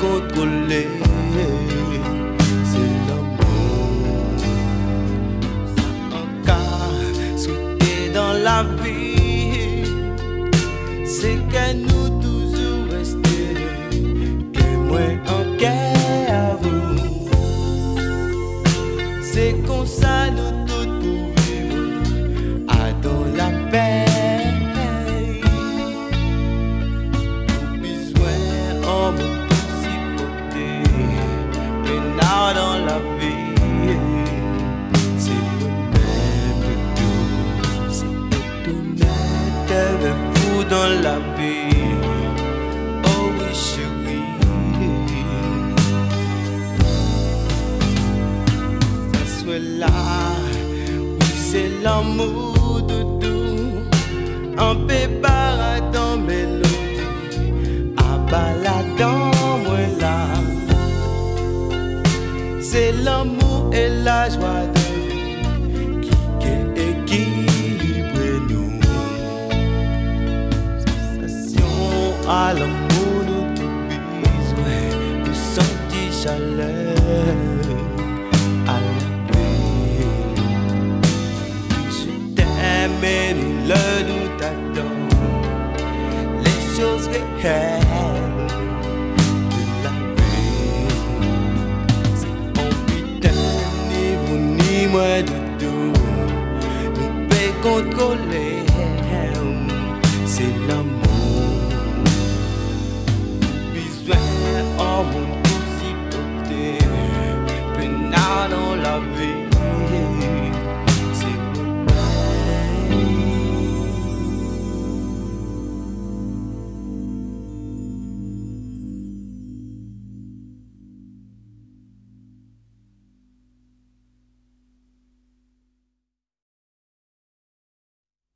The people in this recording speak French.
contrôler. C'est l'amour. Dans la vie, c'est que nous toujours rester, que en. C'est dans la vie, c'est le même tout. C'est honnête avec vous dans la vie. Oh oui, chérie. ça soit là. Oui, c'est l'amour de tout. En pépara l'amour et la joie de vivre qui équilibre nous. Sensation à l'amour nous tout besoin, nous sentir chaleur à la vie. Je t'aime nous le nous t'attend. Les choses réelles Kod Kolehem C'est l'amour Besoin en mon